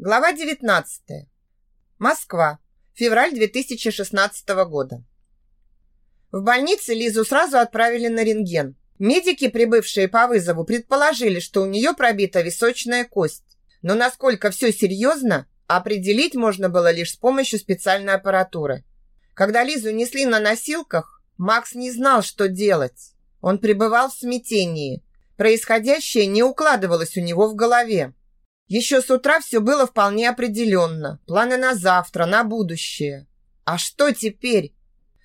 Глава 19. Москва. Февраль 2016 года. В больнице Лизу сразу отправили на рентген. Медики, прибывшие по вызову, предположили, что у нее пробита височная кость. Но насколько все серьезно, определить можно было лишь с помощью специальной аппаратуры. Когда Лизу несли на носилках, Макс не знал, что делать. Он пребывал в смятении. Происходящее не укладывалось у него в голове. Еще с утра все было вполне определенно. Планы на завтра, на будущее. А что теперь?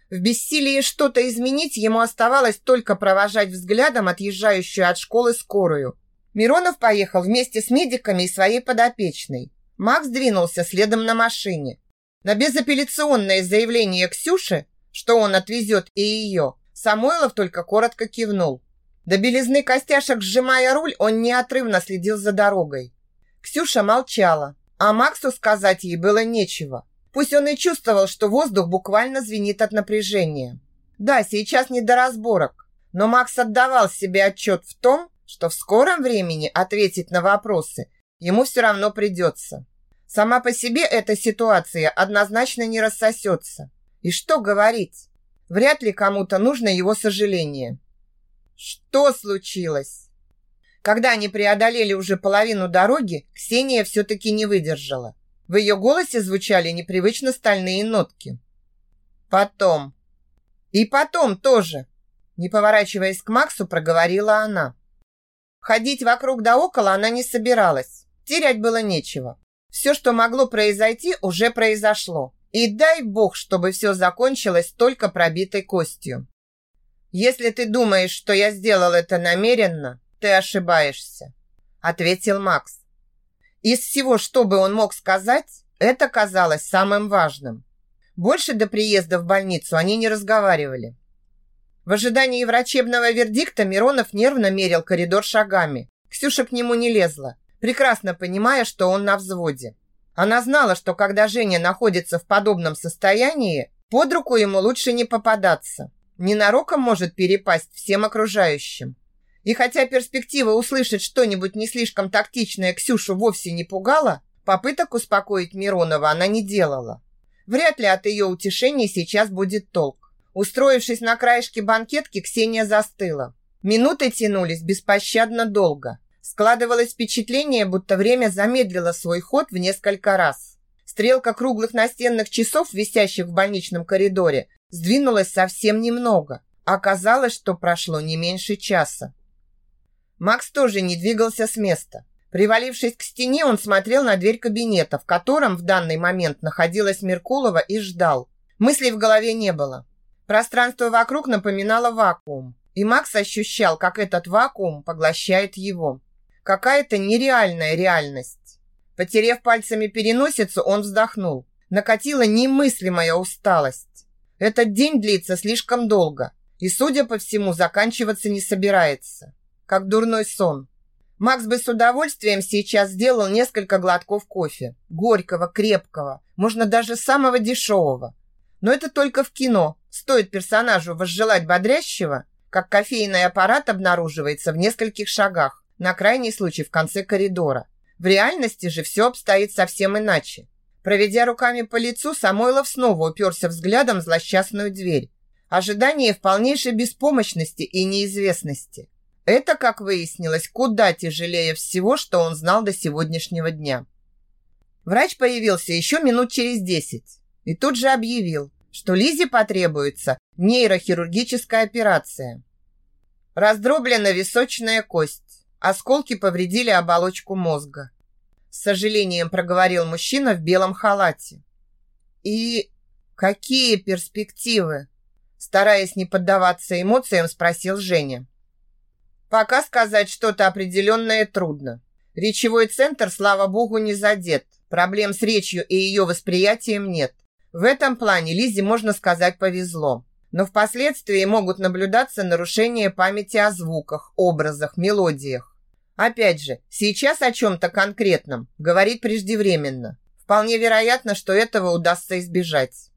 В бессилии что-то изменить ему оставалось только провожать взглядом отъезжающую от школы скорую. Миронов поехал вместе с медиками и своей подопечной. Макс двинулся следом на машине. На безапелляционное заявление Ксюши, что он отвезет и ее, Самойлов только коротко кивнул. До белизны костяшек сжимая руль, он неотрывно следил за дорогой. Ксюша молчала, а Максу сказать ей было нечего. Пусть он и чувствовал, что воздух буквально звенит от напряжения. Да, сейчас не до разборок, но Макс отдавал себе отчет в том, что в скором времени ответить на вопросы ему все равно придется. Сама по себе эта ситуация однозначно не рассосется. И что говорить? Вряд ли кому-то нужно его сожаление. Что случилось? Когда они преодолели уже половину дороги, Ксения все-таки не выдержала. В ее голосе звучали непривычно стальные нотки. Потом. И потом тоже. Не поворачиваясь к Максу, проговорила она. Ходить вокруг да около она не собиралась. Терять было нечего. Все, что могло произойти, уже произошло. И дай бог, чтобы все закончилось только пробитой костью. Если ты думаешь, что я сделал это намеренно, ты ошибаешься», – ответил Макс. Из всего, что бы он мог сказать, это казалось самым важным. Больше до приезда в больницу они не разговаривали. В ожидании врачебного вердикта Миронов нервно мерил коридор шагами. Ксюша к нему не лезла, прекрасно понимая, что он на взводе. Она знала, что когда Женя находится в подобном состоянии, под руку ему лучше не попадаться. Ненароком может перепасть всем окружающим. И хотя перспектива услышать что-нибудь не слишком тактичное Ксюшу вовсе не пугала, попыток успокоить Миронова она не делала. Вряд ли от ее утешения сейчас будет толк. Устроившись на краешке банкетки, Ксения застыла. Минуты тянулись беспощадно долго. Складывалось впечатление, будто время замедлило свой ход в несколько раз. Стрелка круглых настенных часов, висящих в больничном коридоре, сдвинулась совсем немного. Оказалось, что прошло не меньше часа. Макс тоже не двигался с места. Привалившись к стене, он смотрел на дверь кабинета, в котором в данный момент находилась Меркулова и ждал. Мыслей в голове не было. Пространство вокруг напоминало вакуум, и Макс ощущал, как этот вакуум поглощает его. Какая-то нереальная реальность. Потерев пальцами переносицу, он вздохнул. Накатила немыслимая усталость. Этот день длится слишком долго, и, судя по всему, заканчиваться не собирается как дурной сон. Макс бы с удовольствием сейчас сделал несколько глотков кофе. Горького, крепкого, можно даже самого дешевого. Но это только в кино. Стоит персонажу возжелать бодрящего, как кофейный аппарат обнаруживается в нескольких шагах, на крайний случай в конце коридора. В реальности же все обстоит совсем иначе. Проведя руками по лицу, Самойлов снова уперся взглядом в злосчастную дверь. Ожидание в полнейшей беспомощности и неизвестности. Это, как выяснилось, куда тяжелее всего, что он знал до сегодняшнего дня. Врач появился еще минут через десять и тут же объявил, что Лизе потребуется нейрохирургическая операция. Раздроблена височная кость. Осколки повредили оболочку мозга. С сожалением проговорил мужчина в белом халате. И какие перспективы? Стараясь не поддаваться эмоциям, спросил Женя. Пока сказать что-то определенное трудно. Речевой центр, слава богу, не задет. Проблем с речью и ее восприятием нет. В этом плане Лизе, можно сказать, повезло. Но впоследствии могут наблюдаться нарушения памяти о звуках, образах, мелодиях. Опять же, сейчас о чем-то конкретном говорить преждевременно. Вполне вероятно, что этого удастся избежать.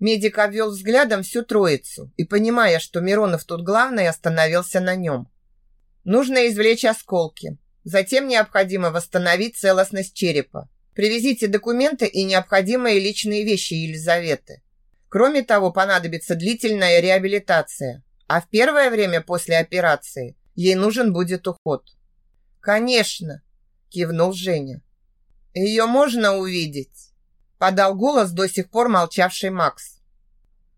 Медик обвел взглядом всю троицу и, понимая, что Миронов тут главный, остановился на нем. Нужно извлечь осколки. Затем необходимо восстановить целостность черепа. Привезите документы и необходимые личные вещи Елизаветы. Кроме того, понадобится длительная реабилитация, а в первое время после операции ей нужен будет уход. Конечно, кивнул Женя. Ее можно увидеть? Подал голос до сих пор молчавший Макс.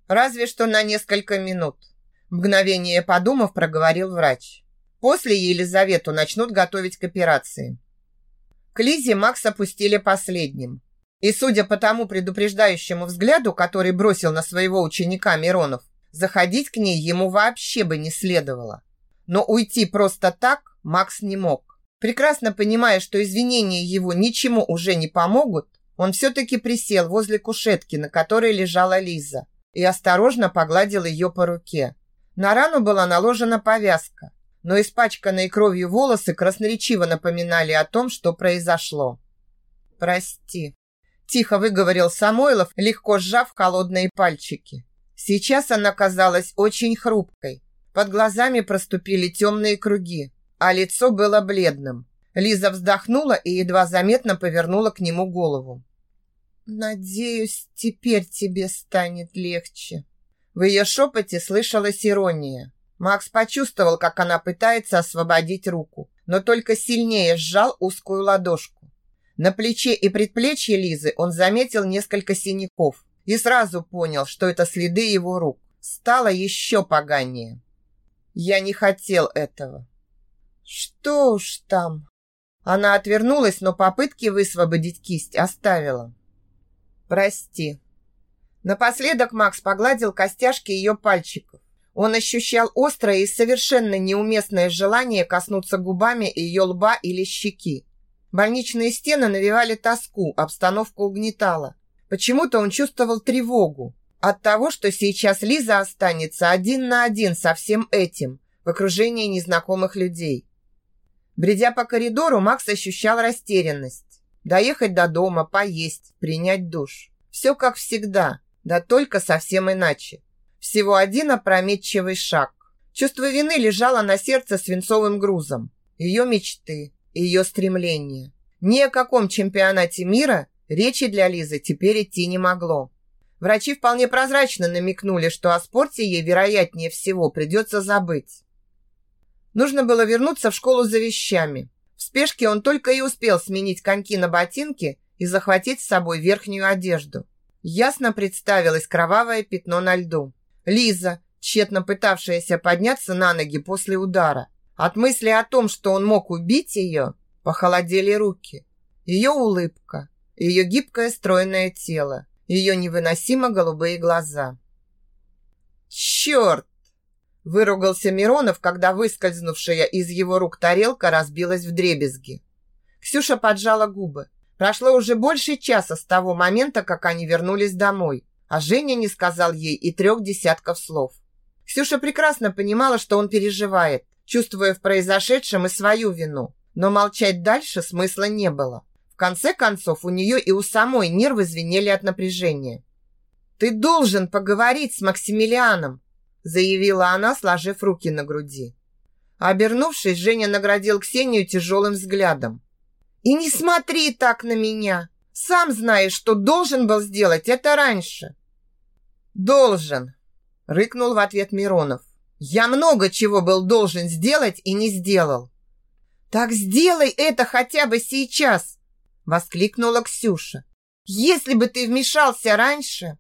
Разве что на несколько минут. Мгновение подумав, проговорил врач. После Елизавету начнут готовить к операции. К Лизе Макс опустили последним. И судя по тому предупреждающему взгляду, который бросил на своего ученика Миронов, заходить к ней ему вообще бы не следовало. Но уйти просто так Макс не мог. Прекрасно понимая, что извинения его ничему уже не помогут, он все-таки присел возле кушетки, на которой лежала Лиза, и осторожно погладил ее по руке. На рану была наложена повязка, но испачканные кровью волосы красноречиво напоминали о том, что произошло. «Прости», – тихо выговорил Самойлов, легко сжав холодные пальчики. Сейчас она казалась очень хрупкой. Под глазами проступили темные круги, а лицо было бледным. Лиза вздохнула и едва заметно повернула к нему голову. «Надеюсь, теперь тебе станет легче». В ее шепоте слышалась ирония. Макс почувствовал, как она пытается освободить руку, но только сильнее сжал узкую ладошку. На плече и предплечье Лизы он заметил несколько синяков и сразу понял, что это следы его рук. Стало еще поганее. «Я не хотел этого», что уж там. Она отвернулась, но попытки высвободить кисть оставила. Прости. Напоследок Макс погладил костяшки ее пальчиков. Он ощущал острое и совершенно неуместное желание коснуться губами ее лба или щеки. Больничные стены навевали тоску, обстановка угнетала. Почему-то он чувствовал тревогу от того, что сейчас Лиза останется один на один со всем этим в окружении незнакомых людей. Бредя по коридору, Макс ощущал растерянность. Доехать до дома, поесть, принять душ. Все как всегда, да только совсем иначе. Всего один опрометчивый шаг. Чувство вины лежало на сердце свинцовым грузом. Ее мечты, ее стремления. Ни о каком чемпионате мира речи для Лизы теперь идти не могло. Врачи вполне прозрачно намекнули, что о спорте ей, вероятнее всего, придется забыть. Нужно было вернуться в школу за вещами. В спешке он только и успел сменить коньки на ботинки и захватить с собой верхнюю одежду. Ясно представилось кровавое пятно на льду. Лиза, тщетно пытавшаяся подняться на ноги после удара. От мысли о том, что он мог убить ее, похолодели руки. Ее улыбка, ее гибкое стройное тело, ее невыносимо голубые глаза. «Черт!» Выругался Миронов, когда выскользнувшая из его рук тарелка разбилась в дребезги. Ксюша поджала губы. Прошло уже больше часа с того момента, как они вернулись домой, а Женя не сказал ей и трех десятков слов. Ксюша прекрасно понимала, что он переживает, чувствуя в произошедшем и свою вину, но молчать дальше смысла не было. В конце концов, у нее и у самой нервы звенели от напряжения. «Ты должен поговорить с Максимилианом», заявила она, сложив руки на груди. Обернувшись, Женя наградил Ксению тяжелым взглядом. «И не смотри так на меня! Сам знаешь, что должен был сделать это раньше!» «Должен!» — рыкнул в ответ Миронов. «Я много чего был должен сделать и не сделал!» «Так сделай это хотя бы сейчас!» — воскликнула Ксюша. «Если бы ты вмешался раньше...»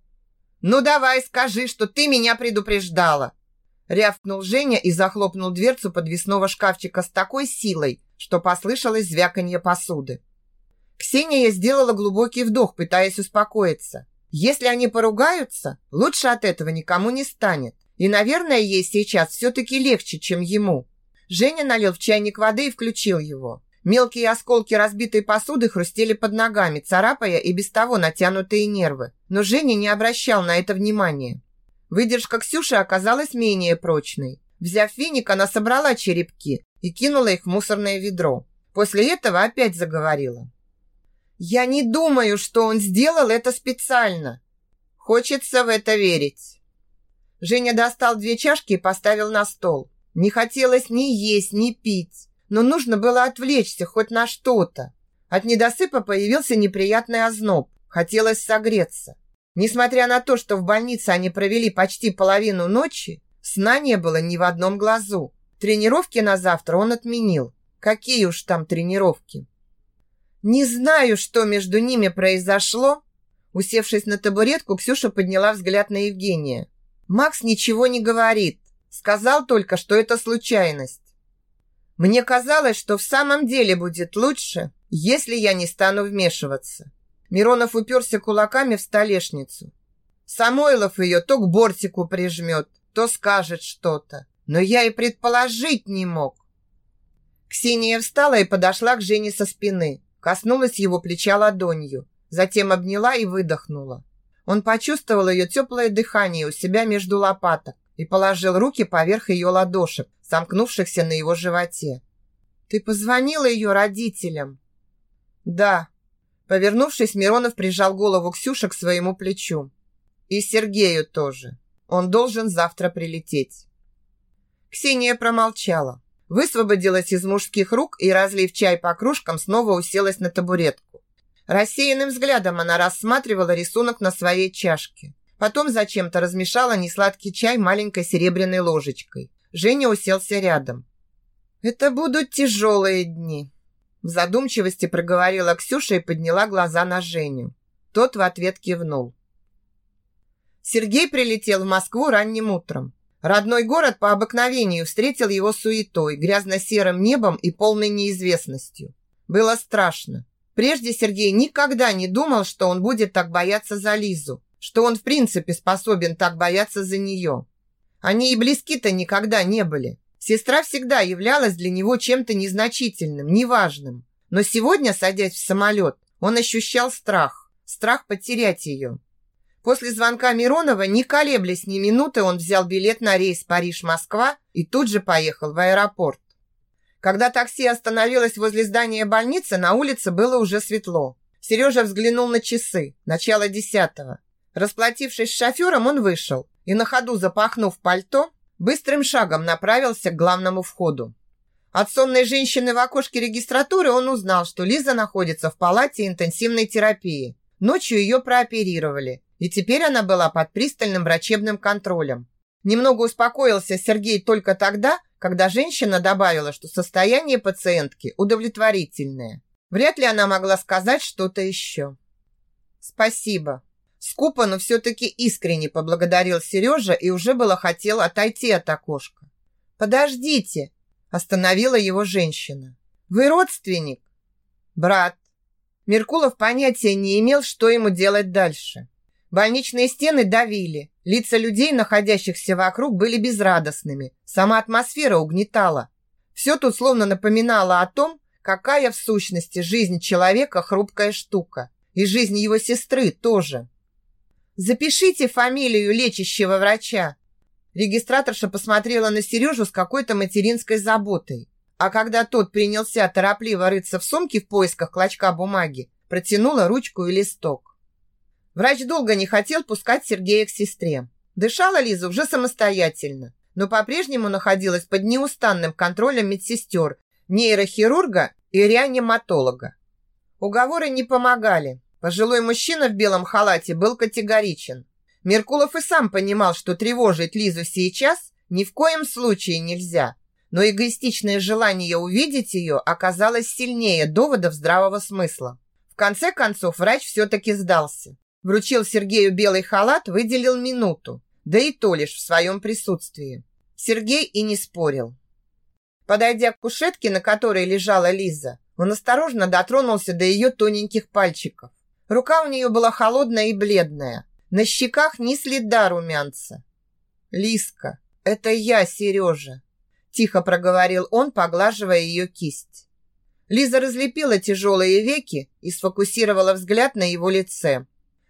«Ну давай, скажи, что ты меня предупреждала!» Рявкнул Женя и захлопнул дверцу подвесного шкафчика с такой силой, что послышалось звяканье посуды. Ксения сделала глубокий вдох, пытаясь успокоиться. Если они поругаются, лучше от этого никому не станет. И, наверное, ей сейчас все-таки легче, чем ему. Женя налил в чайник воды и включил его. Мелкие осколки разбитой посуды хрустели под ногами, царапая и без того натянутые нервы. Но Женя не обращал на это внимания. Выдержка Ксюши оказалась менее прочной. Взяв веник, она собрала черепки и кинула их в мусорное ведро. После этого опять заговорила. «Я не думаю, что он сделал это специально. Хочется в это верить». Женя достал две чашки и поставил на стол. Не хотелось ни есть, ни пить но нужно было отвлечься хоть на что-то. От недосыпа появился неприятный озноб. Хотелось согреться. Несмотря на то, что в больнице они провели почти половину ночи, сна не было ни в одном глазу. Тренировки на завтра он отменил. Какие уж там тренировки. Не знаю, что между ними произошло. Усевшись на табуретку, Ксюша подняла взгляд на Евгения. Макс ничего не говорит. Сказал только, что это случайность. Мне казалось, что в самом деле будет лучше, если я не стану вмешиваться. Миронов уперся кулаками в столешницу. Самойлов ее то к бортику прижмет, то скажет что-то. Но я и предположить не мог. Ксения встала и подошла к Жене со спины, коснулась его плеча ладонью, затем обняла и выдохнула. Он почувствовал ее теплое дыхание у себя между лопаток и положил руки поверх ее ладошек, сомкнувшихся на его животе. «Ты позвонила ее родителям?» «Да». Повернувшись, Миронов прижал голову Ксюши к своему плечу. «И Сергею тоже. Он должен завтра прилететь». Ксения промолчала, высвободилась из мужских рук и, разлив чай по кружкам, снова уселась на табуретку. Рассеянным взглядом она рассматривала рисунок на своей чашке. Потом зачем-то размешала несладкий чай маленькой серебряной ложечкой. Женя уселся рядом. «Это будут тяжелые дни», в задумчивости проговорила Ксюша и подняла глаза на Женю. Тот в ответ кивнул. Сергей прилетел в Москву ранним утром. Родной город по обыкновению встретил его суетой, грязно-серым небом и полной неизвестностью. Было страшно. Прежде Сергей никогда не думал, что он будет так бояться за Лизу, что он в принципе способен так бояться за нее. Они и близки-то никогда не были. Сестра всегда являлась для него чем-то незначительным, неважным. Но сегодня, садясь в самолет, он ощущал страх. Страх потерять ее. После звонка Миронова, не колеблясь ни минуты, он взял билет на рейс Париж-Москва и тут же поехал в аэропорт. Когда такси остановилось возле здания больницы, на улице было уже светло. Сережа взглянул на часы, начало десятого. Расплатившись с шофером, он вышел и на ходу запахнув пальто, Быстрым шагом направился к главному входу. От сонной женщины в окошке регистратуры он узнал, что Лиза находится в палате интенсивной терапии. Ночью ее прооперировали, и теперь она была под пристальным врачебным контролем. Немного успокоился Сергей только тогда, когда женщина добавила, что состояние пациентки удовлетворительное. Вряд ли она могла сказать что-то еще. «Спасибо», Скупо, но все-таки искренне поблагодарил Сережа и уже было хотел отойти от окошка. «Подождите!» – остановила его женщина. «Вы родственник?» «Брат». Меркулов понятия не имел, что ему делать дальше. Больничные стены давили, лица людей, находящихся вокруг, были безрадостными, сама атмосфера угнетала. Все тут словно напоминало о том, какая в сущности жизнь человека хрупкая штука. И жизнь его сестры тоже. Запишите фамилию лечащего врача. Регистраторша посмотрела на Сережу с какой-то материнской заботой. А когда тот принялся торопливо рыться в сумке в поисках клочка бумаги, протянула ручку и листок. Врач долго не хотел пускать Сергея к сестре. Дышала Лиза уже самостоятельно, но по-прежнему находилась под неустанным контролем медсестер, нейрохирурга и реаниматолога. Уговоры не помогали. Пожилой мужчина в белом халате был категоричен. Меркулов и сам понимал, что тревожить Лизу сейчас ни в коем случае нельзя. Но эгоистичное желание увидеть ее оказалось сильнее доводов здравого смысла. В конце концов, врач все-таки сдался. Вручил Сергею белый халат, выделил минуту. Да и то лишь в своем присутствии. Сергей и не спорил. Подойдя к кушетке, на которой лежала Лиза, он осторожно дотронулся до ее тоненьких пальчиков. Рука у нее была холодная и бледная. На щеках ни следа румянца. «Лиска, это я, Сережа», – тихо проговорил он, поглаживая ее кисть. Лиза разлепила тяжелые веки и сфокусировала взгляд на его лице.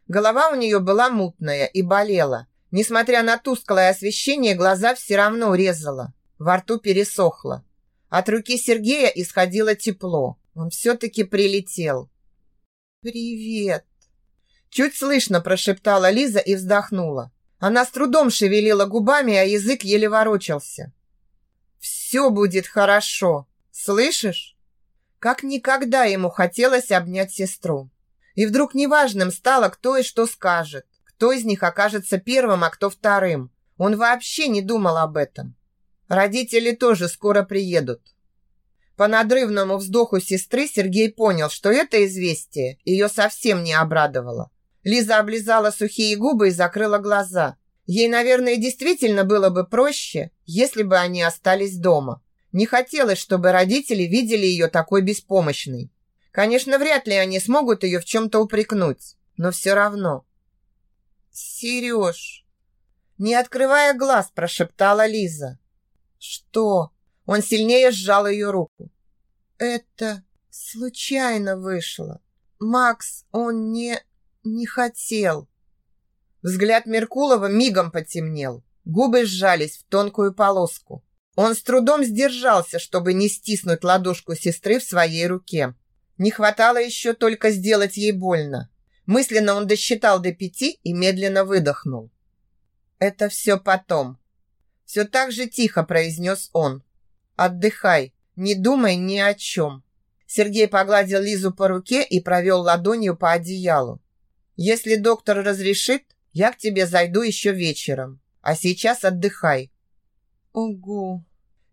Голова у нее была мутная и болела. Несмотря на тусклое освещение, глаза все равно резала. Во рту пересохло. От руки Сергея исходило тепло. Он все-таки прилетел. «Привет!» Чуть слышно прошептала Лиза и вздохнула. Она с трудом шевелила губами, а язык еле ворочался. «Все будет хорошо, слышишь?» Как никогда ему хотелось обнять сестру. И вдруг неважным стало, кто и что скажет, кто из них окажется первым, а кто вторым. Он вообще не думал об этом. Родители тоже скоро приедут. По надрывному вздоху сестры Сергей понял, что это известие ее совсем не обрадовало. Лиза облизала сухие губы и закрыла глаза. Ей, наверное, действительно было бы проще, если бы они остались дома. Не хотелось, чтобы родители видели ее такой беспомощной. Конечно, вряд ли они смогут ее в чем-то упрекнуть, но все равно. «Сереж!» Не открывая глаз, прошептала Лиза. «Что?» Он сильнее сжал ее руку. «Это случайно вышло. Макс, он не... не хотел». Взгляд Меркулова мигом потемнел. Губы сжались в тонкую полоску. Он с трудом сдержался, чтобы не стиснуть ладошку сестры в своей руке. Не хватало еще только сделать ей больно. Мысленно он досчитал до пяти и медленно выдохнул. «Это все потом», все так же тихо произнес он. «Отдыхай, не думай ни о чем». Сергей погладил Лизу по руке и провел ладонью по одеялу. «Если доктор разрешит, я к тебе зайду еще вечером. А сейчас отдыхай». «Угу».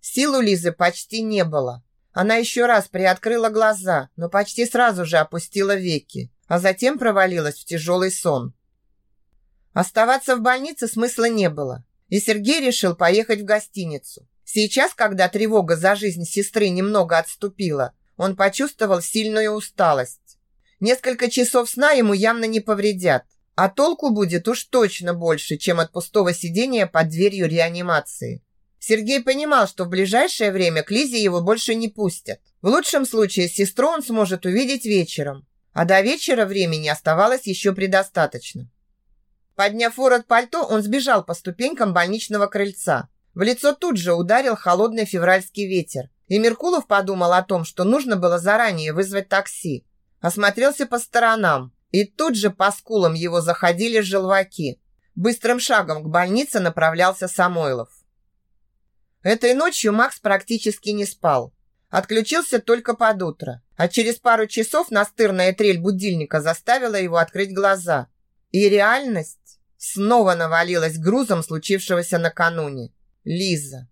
Сил у Лизы почти не было. Она еще раз приоткрыла глаза, но почти сразу же опустила веки, а затем провалилась в тяжелый сон. Оставаться в больнице смысла не было и Сергей решил поехать в гостиницу. Сейчас, когда тревога за жизнь сестры немного отступила, он почувствовал сильную усталость. Несколько часов сна ему явно не повредят, а толку будет уж точно больше, чем от пустого сидения под дверью реанимации. Сергей понимал, что в ближайшее время к Лизе его больше не пустят. В лучшем случае сестру он сможет увидеть вечером, а до вечера времени оставалось еще предостаточно. Подняв ворот пальто, он сбежал по ступенькам больничного крыльца. В лицо тут же ударил холодный февральский ветер. И Меркулов подумал о том, что нужно было заранее вызвать такси. Осмотрелся по сторонам. И тут же по скулам его заходили желваки. Быстрым шагом к больнице направлялся Самойлов. Этой ночью Макс практически не спал. Отключился только под утро. А через пару часов настырная трель будильника заставила его открыть глаза. И реальность снова навалилась грузом случившегося накануне. Лиза.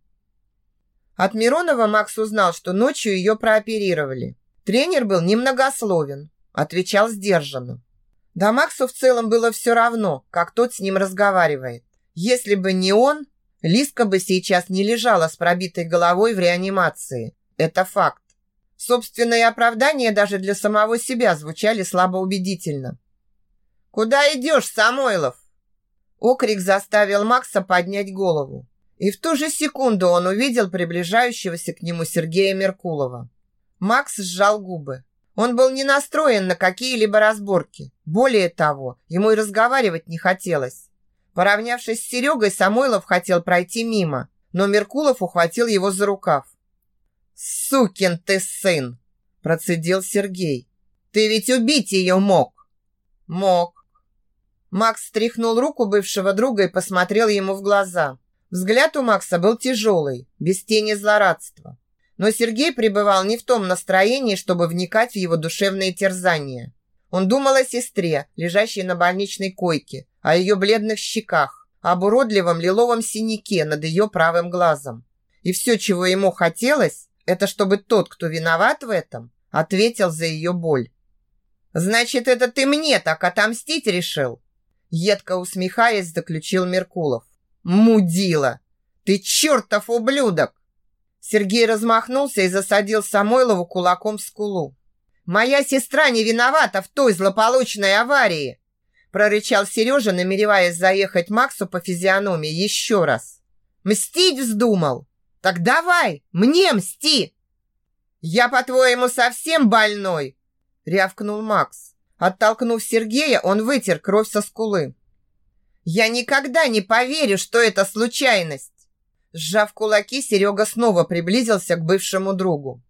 От Миронова Макс узнал, что ночью ее прооперировали. Тренер был немногословен, отвечал сдержанно. Да Максу в целом было все равно, как тот с ним разговаривает. Если бы не он, Лизка бы сейчас не лежала с пробитой головой в реанимации. Это факт. Собственные оправдания даже для самого себя звучали слабоубедительно. «Куда идешь, Самойлов?» Окрик заставил Макса поднять голову. И в ту же секунду он увидел приближающегося к нему Сергея Меркулова. Макс сжал губы. Он был не настроен на какие-либо разборки. Более того, ему и разговаривать не хотелось. Поравнявшись с Серегой, Самойлов хотел пройти мимо, но Меркулов ухватил его за рукав. «Сукин ты сын!» – процедил Сергей. «Ты ведь убить ее мог!» «Мог. Макс стряхнул руку бывшего друга и посмотрел ему в глаза. Взгляд у Макса был тяжелый, без тени злорадства. Но Сергей пребывал не в том настроении, чтобы вникать в его душевные терзания. Он думал о сестре, лежащей на больничной койке, о ее бледных щеках, об уродливом лиловом синяке над ее правым глазом. И все, чего ему хотелось, это чтобы тот, кто виноват в этом, ответил за ее боль. «Значит, это ты мне так отомстить решил?» Едко усмехаясь, заключил Меркулов. «Мудила! Ты чертов ублюдок!» Сергей размахнулся и засадил Самойлову кулаком в скулу. «Моя сестра не виновата в той злополучной аварии!» Прорычал Сережа, намереваясь заехать Максу по физиономии еще раз. «Мстить вздумал? Так давай, мне мсти!» «Я, по-твоему, совсем больной?» рявкнул Макс. Оттолкнув Сергея, он вытер кровь со скулы. «Я никогда не поверю, что это случайность!» Сжав кулаки, Серега снова приблизился к бывшему другу.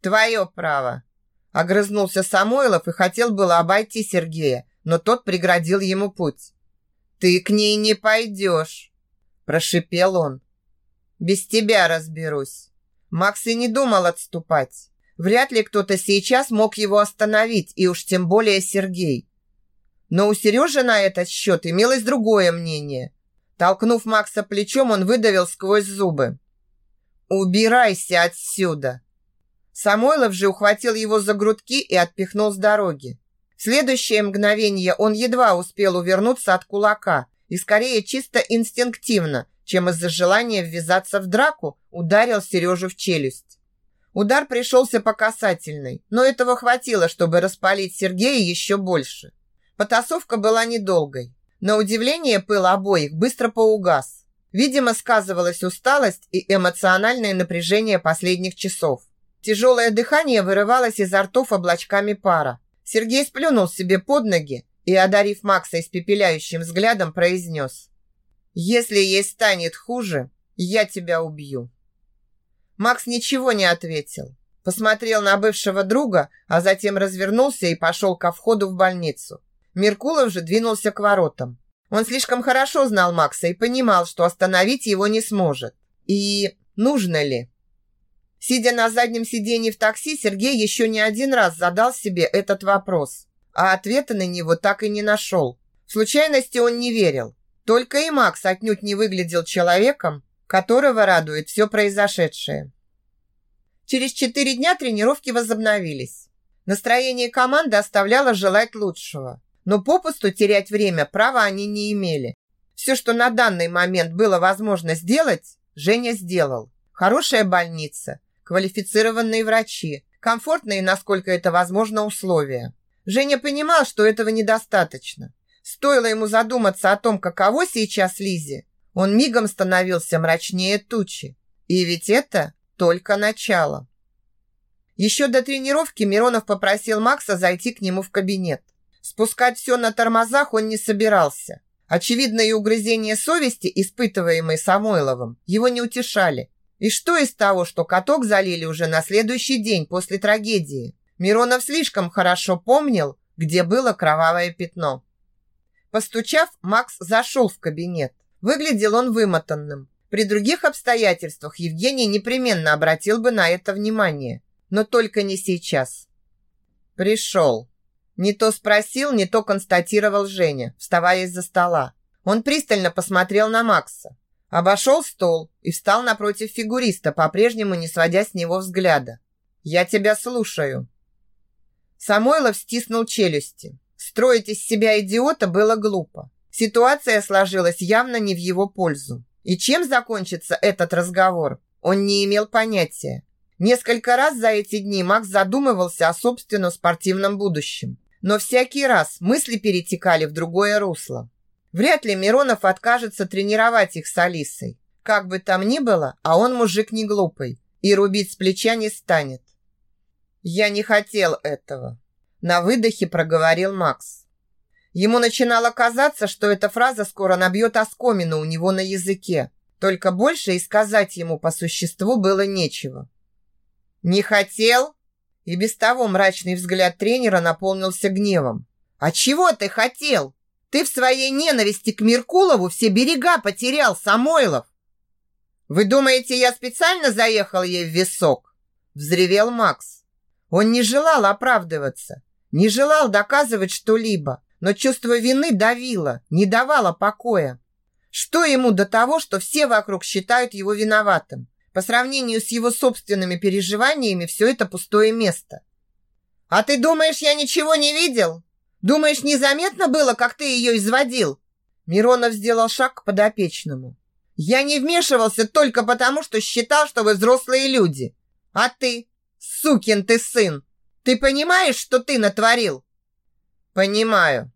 «Твое право!» Огрызнулся Самойлов и хотел было обойти Сергея, но тот преградил ему путь. «Ты к ней не пойдешь!» Прошипел он. «Без тебя разберусь!» Макс и не думал отступать. Вряд ли кто-то сейчас мог его остановить, и уж тем более Сергей. Но у Сережи на этот счет имелось другое мнение. Толкнув Макса плечом, он выдавил сквозь зубы. «Убирайся отсюда!» Самойлов же ухватил его за грудки и отпихнул с дороги. Следующее мгновение он едва успел увернуться от кулака и скорее чисто инстинктивно, чем из-за желания ввязаться в драку, ударил Сережу в челюсть. Удар пришелся по касательной, но этого хватило, чтобы распалить Сергея еще больше. Потасовка была недолгой. На удивление пыл обоих быстро поугас. Видимо, сказывалась усталость и эмоциональное напряжение последних часов. Тяжелое дыхание вырывалось изо ртов облачками пара. Сергей сплюнул себе под ноги и, одарив Макса испепеляющим взглядом, произнес «Если ей станет хуже, я тебя убью». Макс ничего не ответил. Посмотрел на бывшего друга, а затем развернулся и пошел ко входу в больницу. Меркулов же двинулся к воротам. Он слишком хорошо знал Макса и понимал, что остановить его не сможет. И нужно ли? Сидя на заднем сиденье в такси, Сергей еще не один раз задал себе этот вопрос, а ответа на него так и не нашел. В случайности он не верил. Только и Макс отнюдь не выглядел человеком, которого радует все произошедшее. Через четыре дня тренировки возобновились. Настроение команды оставляло желать лучшего, но попусту терять время права они не имели. Все, что на данный момент было возможно сделать, Женя сделал. Хорошая больница, квалифицированные врачи, комфортные, насколько это возможно, условия. Женя понимал, что этого недостаточно. Стоило ему задуматься о том, каково сейчас Лизе, он мигом становился мрачнее тучи. И ведь это только начало. Еще до тренировки Миронов попросил Макса зайти к нему в кабинет. Спускать все на тормозах он не собирался. Очевидные угрызения совести, испытываемые Самойловым, его не утешали. И что из того, что каток залили уже на следующий день после трагедии? Миронов слишком хорошо помнил, где было кровавое пятно. Постучав, Макс зашел в кабинет. Выглядел он вымотанным. При других обстоятельствах Евгений непременно обратил бы на это внимание. Но только не сейчас. Пришел. Не то спросил, не то констатировал Женя, вставая из-за стола. Он пристально посмотрел на Макса. Обошел стол и встал напротив фигуриста, по-прежнему не сводя с него взгляда. «Я тебя слушаю». Самойлов стиснул челюсти. Строить из себя идиота было глупо. Ситуация сложилась явно не в его пользу. И чем закончится этот разговор, он не имел понятия. Несколько раз за эти дни Макс задумывался о собственном спортивном будущем. Но всякий раз мысли перетекали в другое русло. Вряд ли Миронов откажется тренировать их с Алисой. Как бы там ни было, а он мужик не глупый и рубить с плеча не станет. «Я не хотел этого», – на выдохе проговорил Макс. Ему начинало казаться, что эта фраза скоро набьет оскомину у него на языке. Только больше и сказать ему по существу было нечего. «Не хотел?» И без того мрачный взгляд тренера наполнился гневом. «А чего ты хотел? Ты в своей ненависти к Меркулову все берега потерял, Самойлов!» «Вы думаете, я специально заехал ей в висок?» Взревел Макс. Он не желал оправдываться, не желал доказывать что-либо, но чувство вины давило, не давало покоя. Что ему до того, что все вокруг считают его виноватым? По сравнению с его собственными переживаниями все это пустое место. «А ты думаешь, я ничего не видел? Думаешь, незаметно было, как ты ее изводил?» Миронов сделал шаг к подопечному. «Я не вмешивался только потому, что считал, что вы взрослые люди. А ты, сукин ты сын, ты понимаешь, что ты натворил?» Понимаю.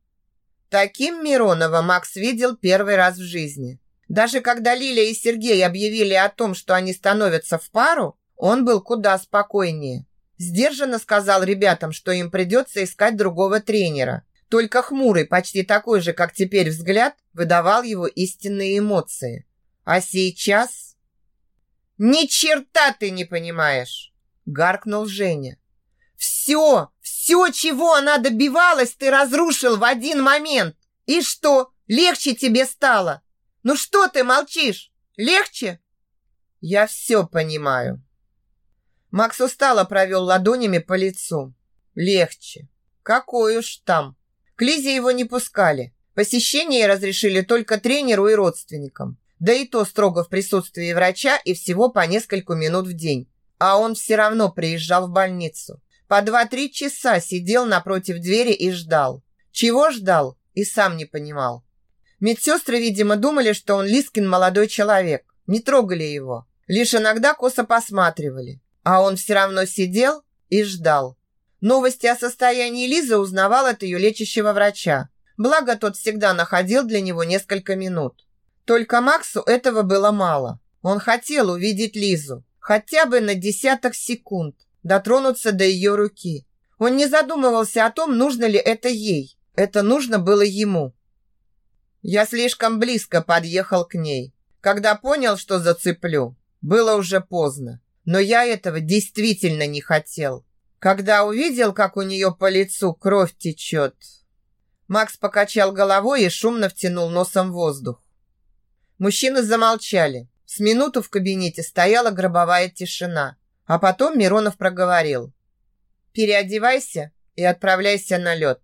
Таким Миронова Макс видел первый раз в жизни. Даже когда Лиля и Сергей объявили о том, что они становятся в пару, он был куда спокойнее. Сдержанно сказал ребятам, что им придется искать другого тренера. Только хмурый, почти такой же, как теперь взгляд, выдавал его истинные эмоции. А сейчас... «Ни черта ты не понимаешь!» – гаркнул Женя. Все, все, чего она добивалась, ты разрушил в один момент. И что, легче тебе стало? Ну что ты молчишь? Легче? Я все понимаю. Макс устало провел ладонями по лицу. Легче. Какой уж там. К Лизе его не пускали. Посещение разрешили только тренеру и родственникам. Да и то строго в присутствии врача и всего по несколько минут в день. А он все равно приезжал в больницу. По два-три часа сидел напротив двери и ждал. Чего ждал, и сам не понимал. Медсестры, видимо, думали, что он Лискин молодой человек. Не трогали его. Лишь иногда косо посматривали. А он все равно сидел и ждал. Новости о состоянии Лизы узнавал от ее лечащего врача. Благо, тот всегда находил для него несколько минут. Только Максу этого было мало. Он хотел увидеть Лизу. Хотя бы на десяток секунд. Дотронуться до ее руки. Он не задумывался о том, нужно ли это ей. Это нужно было ему. Я слишком близко подъехал к ней. Когда понял, что зацеплю, было уже поздно. Но я этого действительно не хотел. Когда увидел, как у нее по лицу кровь течет... Макс покачал головой и шумно втянул носом воздух. Мужчины замолчали. С минуту в кабинете стояла гробовая тишина. А потом Миронов проговорил. «Переодевайся и отправляйся на лед.